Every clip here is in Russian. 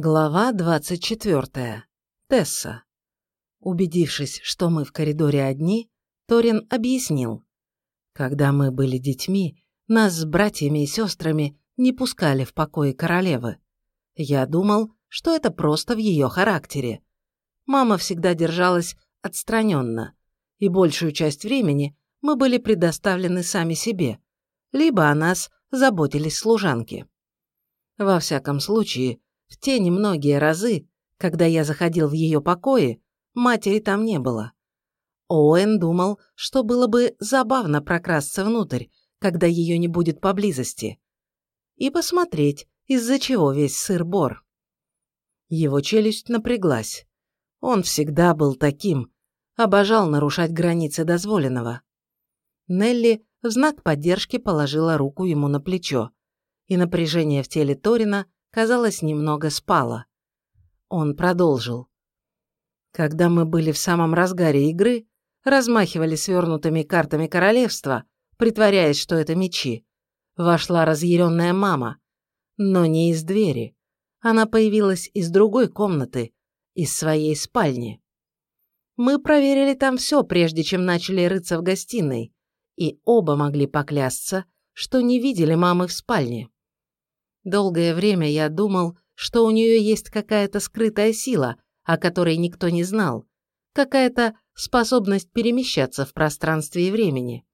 Глава 24. Тесса. Убедившись, что мы в коридоре одни, Торин объяснил. Когда мы были детьми, нас с братьями и сестрами не пускали в покои королевы. Я думал, что это просто в ее характере. Мама всегда держалась отстраненно, и большую часть времени мы были предоставлены сами себе, либо о нас заботились служанки. Во всяком случае, в те немногие разы, когда я заходил в ее покои, матери там не было. Оуэн думал, что было бы забавно прокрасться внутрь, когда ее не будет поблизости, и посмотреть, из-за чего весь сыр-бор. Его челюсть напряглась. Он всегда был таким, обожал нарушать границы дозволенного. Нелли в знак поддержки положила руку ему на плечо, и напряжение в теле Торина казалось, немного спало. Он продолжил. Когда мы были в самом разгаре игры, размахивали свернутыми картами королевства, притворяясь, что это мечи, вошла разъяренная мама, но не из двери. Она появилась из другой комнаты, из своей спальни. Мы проверили там все, прежде чем начали рыться в гостиной, и оба могли поклясться, что не видели мамы в спальне. Долгое время я думал, что у нее есть какая-то скрытая сила, о которой никто не знал, какая-то способность перемещаться в пространстве и времени.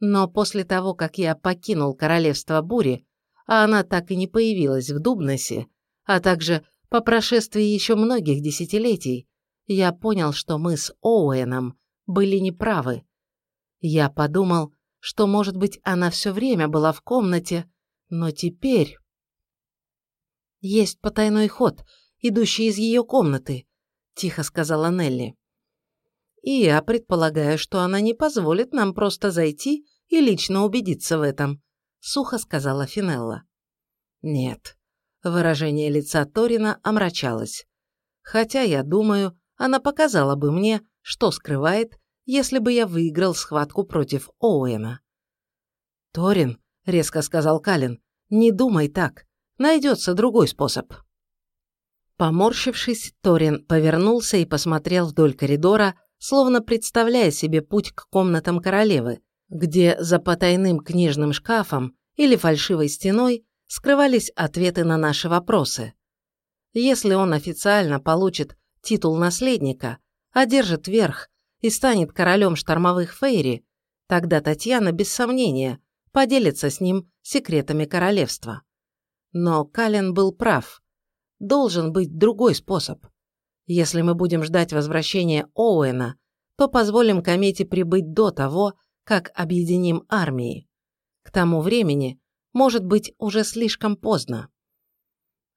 Но после того, как я покинул королевство бури, а она так и не появилась в Дубносе, а также по прошествии еще многих десятилетий, я понял, что мы с Оуэном были неправы. Я подумал, что, может быть, она все время была в комнате, но теперь... «Есть потайной ход, идущий из ее комнаты», – тихо сказала Нелли. «И я предполагаю, что она не позволит нам просто зайти и лично убедиться в этом», – сухо сказала Финелла. «Нет». Выражение лица Торина омрачалось. «Хотя, я думаю, она показала бы мне, что скрывает, если бы я выиграл схватку против Оуэна». «Торин», — резко сказал Калин, — «не думай так. Найдется другой способ». Поморщившись, Торин повернулся и посмотрел вдоль коридора, словно представляя себе путь к комнатам королевы, где за потайным книжным шкафом или фальшивой стеной скрывались ответы на наши вопросы. Если он официально получит титул наследника, одержит верх и станет королем штормовых фейри, тогда Татьяна, без сомнения, поделится с ним секретами королевства. Но Кален был прав. Должен быть другой способ. Если мы будем ждать возвращения Оуэна, то позволим комете прибыть до того, как объединим армии. К тому времени, может быть, уже слишком поздно.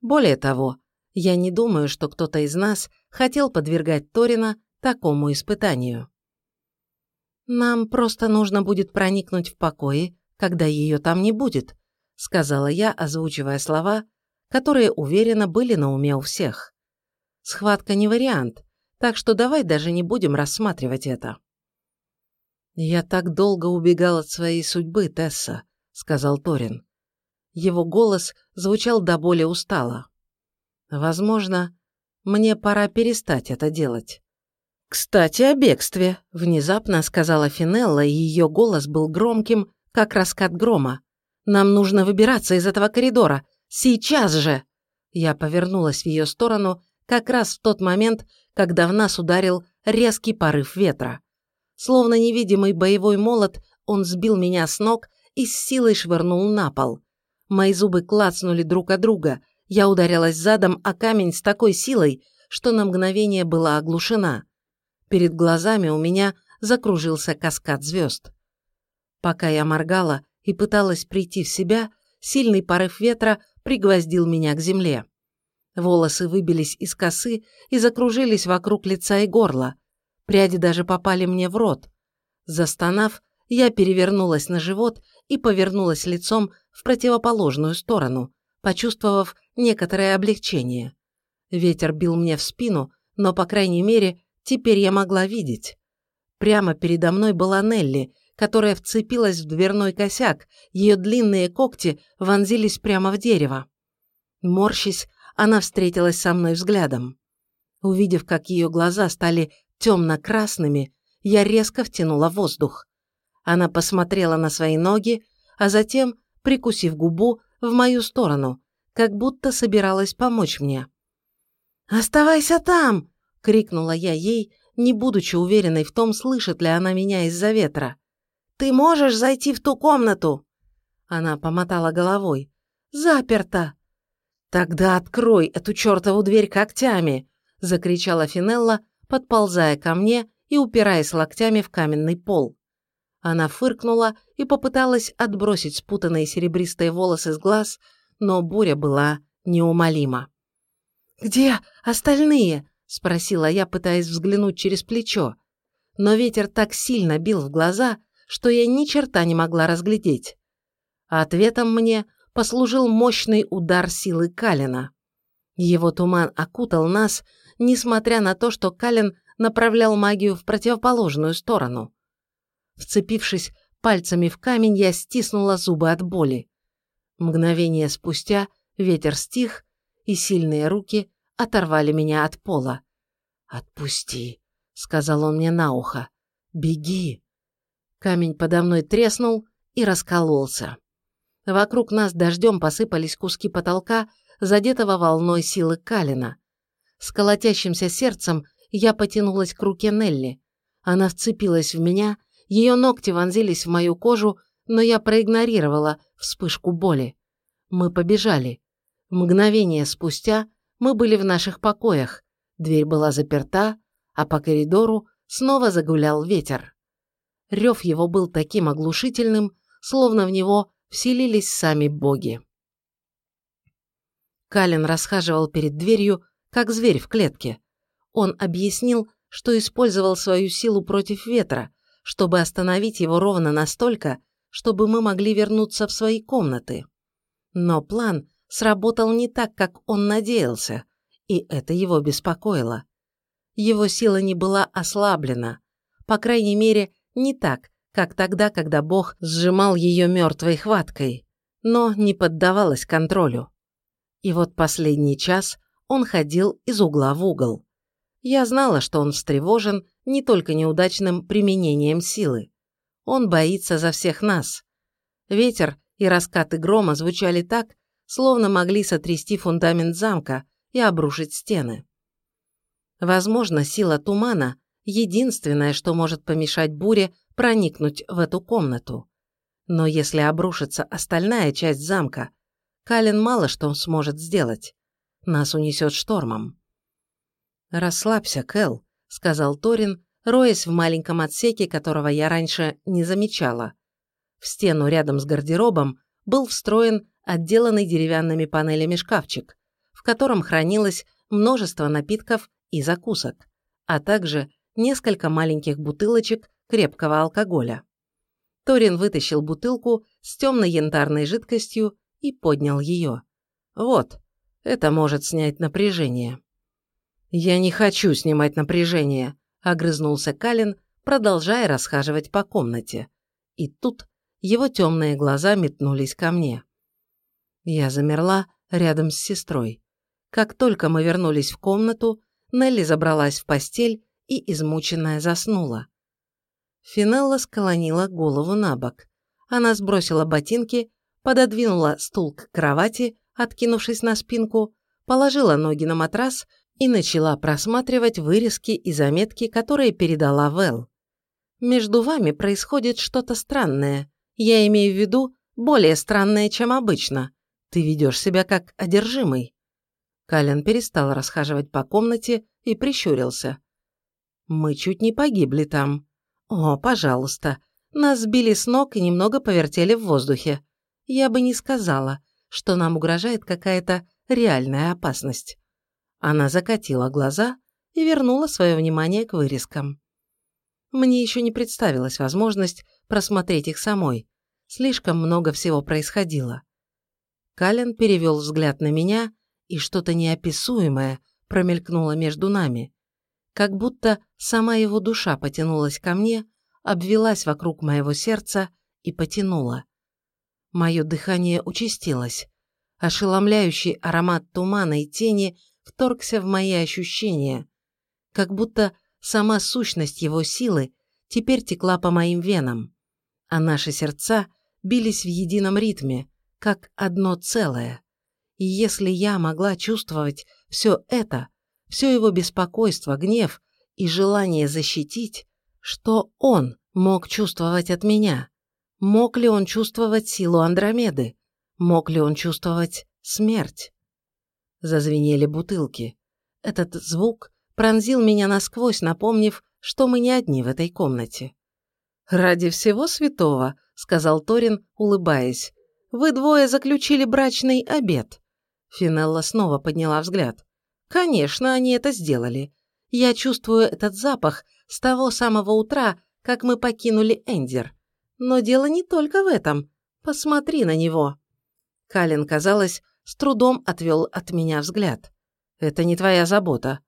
Более того, я не думаю, что кто-то из нас хотел подвергать Торина такому испытанию. Нам просто нужно будет проникнуть в покои, когда ее там не будет, — сказала я, озвучивая слова, которые, уверенно, были на уме у всех. «Схватка не вариант, так что давай даже не будем рассматривать это». «Я так долго убегал от своей судьбы, Тесса», — сказал Торин. Его голос звучал до боли устало. «Возможно, мне пора перестать это делать». «Кстати, о бегстве», — внезапно сказала Финелла, и ее голос был громким, как раскат грома. Нам нужно выбираться из этого коридора. Сейчас же!» Я повернулась в ее сторону как раз в тот момент, когда в нас ударил резкий порыв ветра. Словно невидимый боевой молот, он сбил меня с ног и с силой швырнул на пол. Мои зубы клацнули друг от друга. Я ударилась задом о камень с такой силой, что на мгновение была оглушена. Перед глазами у меня закружился каскад звезд. Пока я моргала, и пыталась прийти в себя, сильный порыв ветра пригвоздил меня к земле. Волосы выбились из косы и закружились вокруг лица и горла. Пряди даже попали мне в рот. Застонав, я перевернулась на живот и повернулась лицом в противоположную сторону, почувствовав некоторое облегчение. Ветер бил мне в спину, но, по крайней мере, теперь я могла видеть. Прямо передо мной была Нелли, которая вцепилась в дверной косяк, ее длинные когти вонзились прямо в дерево. Морщись, она встретилась со мной взглядом. Увидев, как ее глаза стали темно-красными, я резко втянула воздух. Она посмотрела на свои ноги, а затем, прикусив губу, в мою сторону, как будто собиралась помочь мне. «Оставайся там!» — крикнула я ей, не будучи уверенной в том, слышит ли она меня из-за ветра. «Ты можешь зайти в ту комнату?» Она помотала головой. «Заперто!» «Тогда открой эту чертову дверь когтями!» — закричала Финелла, подползая ко мне и упираясь локтями в каменный пол. Она фыркнула и попыталась отбросить спутанные серебристые волосы с глаз, но буря была неумолима. «Где остальные?» – спросила я, пытаясь взглянуть через плечо. Но ветер так сильно бил в глаза, что я ни черта не могла разглядеть. А ответом мне послужил мощный удар силы Калина. Его туман окутал нас, несмотря на то, что Калин направлял магию в противоположную сторону. Вцепившись пальцами в камень, я стиснула зубы от боли. Мгновение спустя ветер стих, и сильные руки оторвали меня от пола. «Отпусти», — сказал он мне на ухо. «Беги». Камень подо мной треснул и раскололся. Вокруг нас дождем посыпались куски потолка, задетого волной силы Калина. С колотящимся сердцем я потянулась к руке Нелли. Она вцепилась в меня, ее ногти вонзились в мою кожу, но я проигнорировала вспышку боли. Мы побежали. Мгновение спустя мы были в наших покоях, дверь была заперта, а по коридору снова загулял ветер. Рев его был таким оглушительным, словно в него вселились сами боги. Калин расхаживал перед дверью, как зверь в клетке. Он объяснил, что использовал свою силу против ветра, чтобы остановить его ровно настолько, чтобы мы могли вернуться в свои комнаты. Но план сработал не так, как он надеялся, и это его беспокоило. Его сила не была ослаблена, по крайней мере, не так, как тогда, когда Бог сжимал ее мертвой хваткой, но не поддавалась контролю. И вот последний час он ходил из угла в угол. Я знала, что он встревожен не только неудачным применением силы. Он боится за всех нас. Ветер и раскаты грома звучали так, словно могли сотрясти фундамент замка и обрушить стены. Возможно, сила тумана – единственное, что может помешать буре проникнуть в эту комнату. Но если обрушится остальная часть замка, Калин мало что сможет сделать. Нас унесет штормом. «Расслабься, Кэл», – сказал Торин, роясь в маленьком отсеке, которого я раньше не замечала. В стену рядом с гардеробом был встроен отделанный деревянными панелями шкафчик, в котором хранилось множество напитков и закусок, а также несколько маленьких бутылочек крепкого алкоголя. Торин вытащил бутылку с темной янтарной жидкостью и поднял ее. «Вот, это может снять напряжение». «Я не хочу снимать напряжение», – огрызнулся Калин, продолжая расхаживать по комнате. И тут его темные глаза метнулись ко мне. Я замерла рядом с сестрой. Как только мы вернулись в комнату, Нелли забралась в постель и, измученная, заснула. Финелла склонила голову на бок. Она сбросила ботинки, пододвинула стул к кровати, откинувшись на спинку, положила ноги на матрас и начала просматривать вырезки и заметки, которые передала Вэл. «Между вами происходит что-то странное. Я имею в виду более странное, чем обычно. Ты ведешь себя как одержимый». Кален перестал расхаживать по комнате и прищурился. «Мы чуть не погибли там. О, пожалуйста. Нас сбили с ног и немного повертели в воздухе. Я бы не сказала, что нам угрожает какая-то реальная опасность». Она закатила глаза и вернула свое внимание к вырезкам. Мне еще не представилась возможность просмотреть их самой. Слишком много всего происходило. Кален перевел взгляд на меня, и что-то неописуемое промелькнуло между нами. Как будто сама его душа потянулась ко мне, обвелась вокруг моего сердца и потянула. Мое дыхание участилось. Ошеломляющий аромат тумана и тени вторгся в мои ощущения, как будто сама сущность его силы теперь текла по моим венам, а наши сердца бились в едином ритме, как одно целое. И если я могла чувствовать все это, все его беспокойство, гнев и желание защитить, что он мог чувствовать от меня? Мог ли он чувствовать силу Андромеды? Мог ли он чувствовать смерть? Зазвенели бутылки. Этот звук пронзил меня насквозь, напомнив, что мы не одни в этой комнате. «Ради всего святого», — сказал Торин, улыбаясь, — «вы двое заключили брачный обед». Финелла снова подняла взгляд. «Конечно, они это сделали. Я чувствую этот запах с того самого утра, как мы покинули Эндер. Но дело не только в этом. Посмотри на него». Калин, казалось, с трудом отвел от меня взгляд. «Это не твоя забота».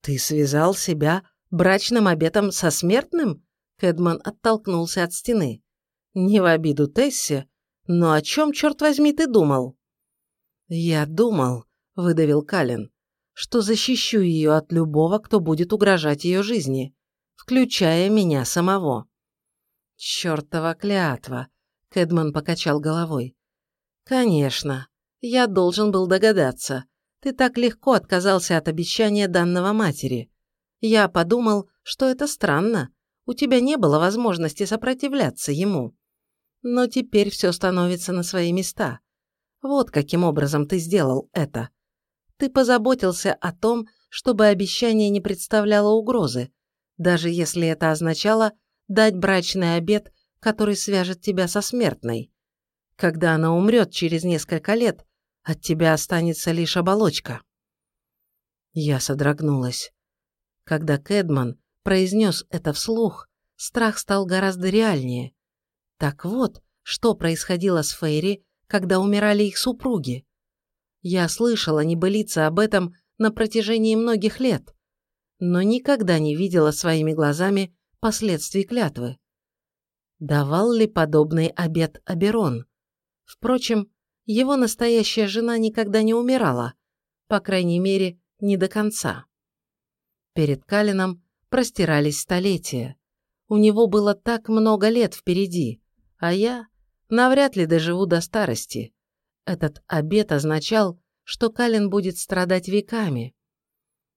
«Ты связал себя брачным обетом со смертным?» Кэдман оттолкнулся от стены. «Не в обиду Тессе, но о чем, черт возьми, ты думал?» «Я думал», — выдавил Калин, «что защищу ее от любого, кто будет угрожать ее жизни, включая меня самого». «Чертова клятва!» — Кэдман покачал головой. «Конечно. Я должен был догадаться. Ты так легко отказался от обещания данного матери. Я подумал, что это странно. У тебя не было возможности сопротивляться ему. Но теперь все становится на свои места. Вот каким образом ты сделал это. Ты позаботился о том, чтобы обещание не представляло угрозы, даже если это означало дать брачный обет, который свяжет тебя со смертной. Когда она умрет через несколько лет, от тебя останется лишь оболочка. Я содрогнулась. Когда Кэдман произнес это вслух, страх стал гораздо реальнее. Так вот, что происходило с Фейри, когда умирали их супруги. Я слышала небылицы об этом на протяжении многих лет, но никогда не видела своими глазами последствий клятвы. Давал ли подобный обет Аберон? Впрочем, его настоящая жена никогда не умирала, по крайней мере, не до конца. Перед Калином простирались столетия. У него было так много лет впереди, а я навряд ли доживу до старости. Этот обет означал, что Калин будет страдать веками.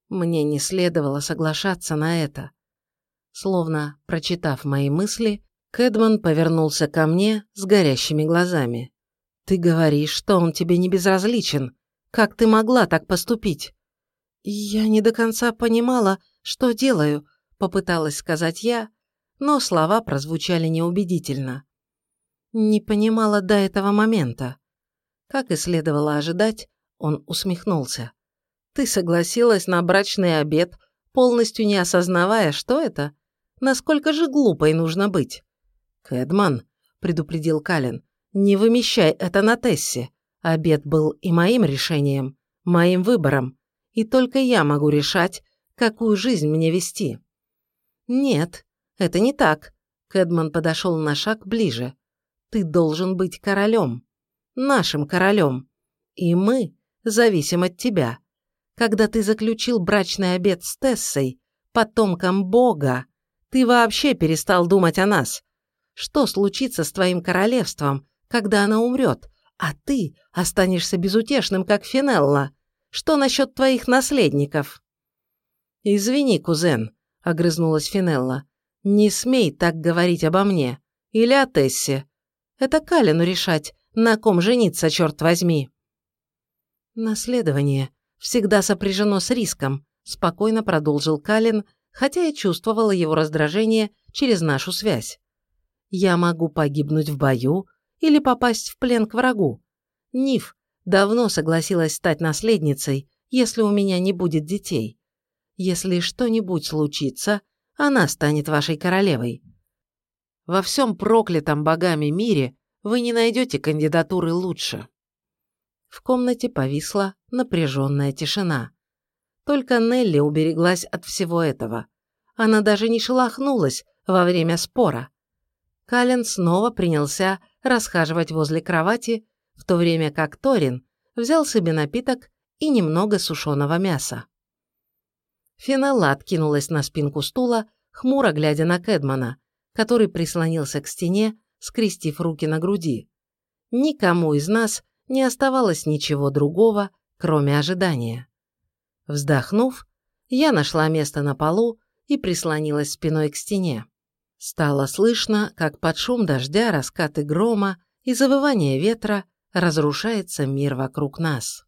Мне не следовало соглашаться на это. Словно прочитав мои мысли, Кэдман повернулся ко мне с горящими глазами. «Ты говоришь, что он тебе не безразличен. Как ты могла так поступить?» «Я не до конца понимала, что делаю», — попыталась сказать я, но слова прозвучали неубедительно. Не понимала до этого момента. Как и следовало ожидать, он усмехнулся. «Ты согласилась на брачный обед, полностью не осознавая, что это? Насколько же глупой нужно быть?» «Кэдман», — предупредил Калин, — «не вымещай это на Тессе. Обед был и моим решением, моим выбором и только я могу решать, какую жизнь мне вести. Нет, это не так. Кэдман подошел на шаг ближе. Ты должен быть королем. Нашим королем. И мы зависим от тебя. Когда ты заключил брачный обет с Тессой, потомком Бога, ты вообще перестал думать о нас. Что случится с твоим королевством, когда она умрет, а ты останешься безутешным, как Финелла? Что насчет твоих наследников?» «Извини, кузен», — огрызнулась Финелла. «Не смей так говорить обо мне. Или о Тессе. Это Калину решать, на ком жениться, черт возьми». «Наследование всегда сопряжено с риском», — спокойно продолжил Калин, хотя я чувствовала его раздражение через нашу связь. «Я могу погибнуть в бою или попасть в плен к врагу. Ниф давно согласилась стать наследницей, если у меня не будет детей. Если что-нибудь случится, она станет вашей королевой. Во всем проклятом богами мире вы не найдете кандидатуры лучше. В комнате повисла напряженная тишина. Только Нелли убереглась от всего этого. Она даже не шелохнулась во время спора. Кален снова принялся расхаживать возле кровати, в то время как Торин взял себе напиток и немного сушеного мяса. Финелла откинулась на спинку стула, хмуро глядя на Кэдмана, который прислонился к стене, скрестив руки на груди. Никому из нас не оставалось ничего другого, кроме ожидания. Вздохнув, я нашла место на полу и прислонилась спиной к стене. Стало слышно, как под шум дождя, раскаты грома и завывание ветра разрушается мир вокруг нас.